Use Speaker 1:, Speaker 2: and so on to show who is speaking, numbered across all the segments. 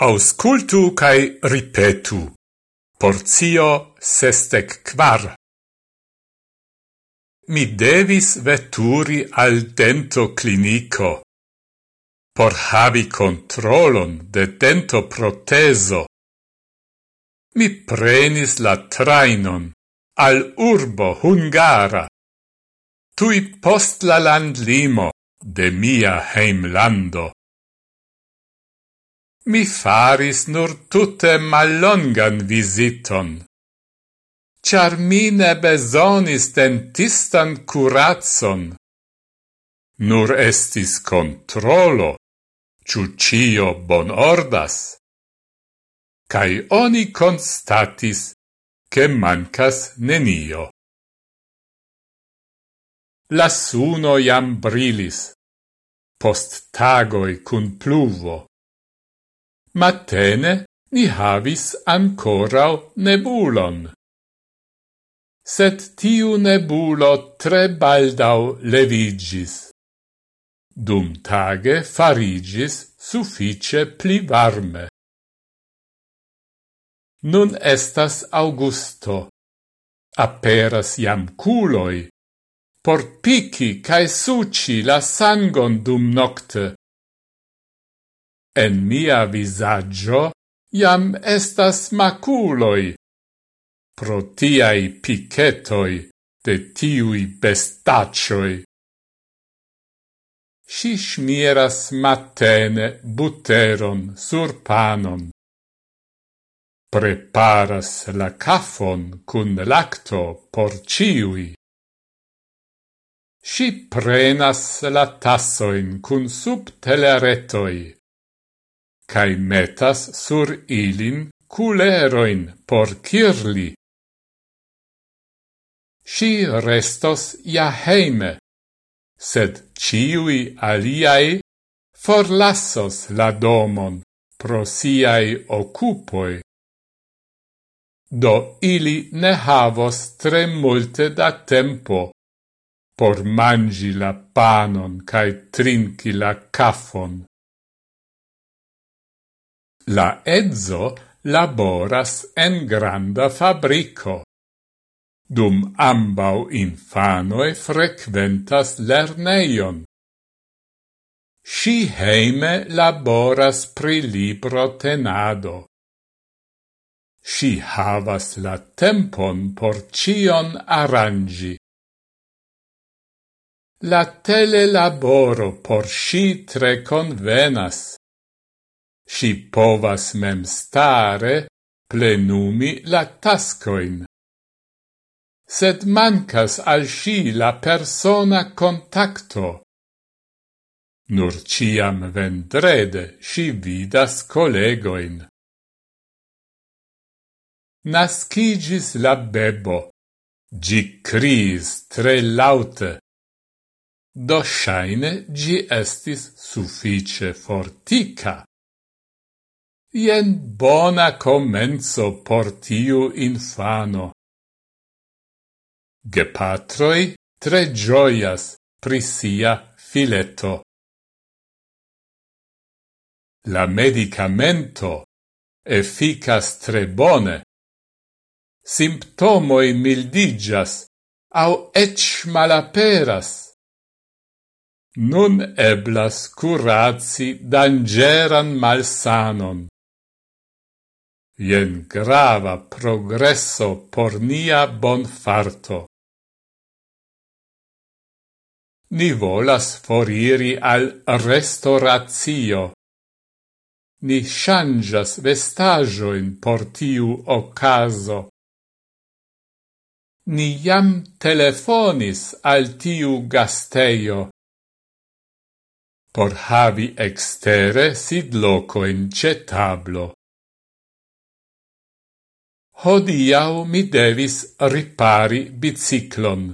Speaker 1: Auscultu cae ripetu. Porzio sestec quar. Mi devis veturi al dento clinico por havi controlon de dento proteso. Mi prenis la trainon al urbo Hungara, tui post la landlimo de mia heimlando. Mi faris nur tute mallongan visiton. Char mi ne besonis dentistan curatson. Nur estis controlo, ciu cio bon ordas. Cai oni constatis, che mancas nenio. La suno iam brilis, post tagoi cun pluvo matene ni havis ancorau nebulon. Set tiu nebulo tre baldau levigis. Dum tage farigis suffice pli varme. Nun estas augusto. Aperas jam culoi. Por pici cae suci la sangon dum nocte en mia visaggio iam estas maculoi, pro tiai picetoi de tiui bestacioi. Si smieras matene buteron sur panon. Preparas la cafon cun lacto por ciui. Si prenas la tassoin cun subteleretoi cae metas sur ilin culeroin por kirli. Si restos ja heime, sed ciui aliai forlassos la domon pro siai occupoi. Do ili ne havos tre multe da tempo por mangi la panon cae trinci la caffon. La edzo laboras en granda fabrico. Dum ambau infanoe frequentas lerneion. Si heime laboras pri libro tenado. Si havas la tempon por cion arrangi. La telelaboro por si tre convenas si povas mem stare plenumi la tascoin. Sed mancas al si la persona contacto. Nur ciam vendrede si vidas collegoin. Nascigis la bebo. Gi cris tre laute. Do shaine gi estis suffice fortica Ien bona comenzo por tiu infano. Gepatroi tre gioias pri sia fileto. La medicamento efficas tre bone. Simptomoi mildigas au ec malaperas nun eblas curaci dangeran malsanon jen grava progresso por nia bonfarto. Ni volas foriri al restauratio. Ni changas vestajoin por tiu ocaso. Ni jam telefonis al tiu gasteio por havi extere sid loco in tablo hodiau mi devis ripari biciclon.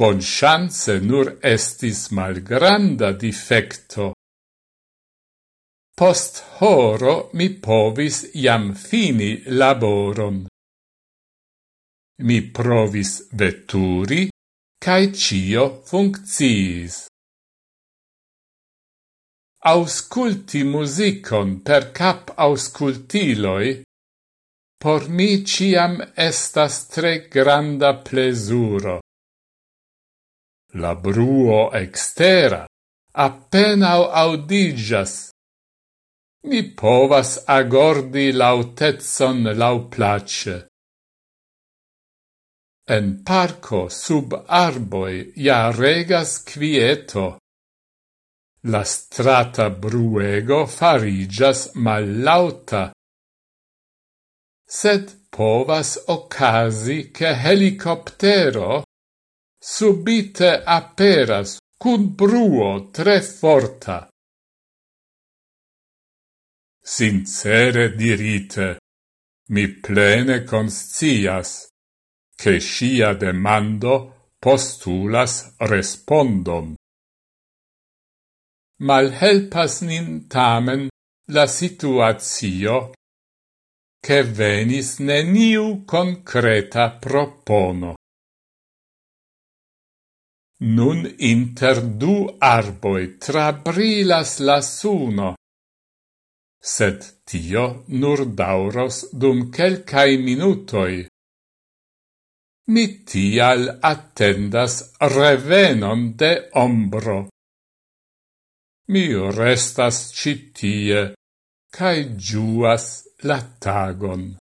Speaker 1: Bon chance nur estis malgranda defecto. Post horo mi povis jam fini laboron. Mi provis veturi, cae cio funcciis. Ausculti musicon per cap auscultiloi por mi ciam estas tre granda plesuro. La bruo extera appenao audigas. Mi povas agordi lautetson lau place. En parco sub arboi ja regas quieto. La strata bruego farigas mal lauta sed povas ocasi che helicoptero subite aperas cun bruo tre forta. Sincere dirite, mi plene conscias, che scia demando postulas respondon. Malhelpas nin tamen la situatio che venis neniu concreta propono. Nun inter du arboi trabrilas la suno, sed tio nur dauros dum quelcae minutoi. Mi tial attendas revenon de ombro. Mi restas citie, cae giuas la tagon.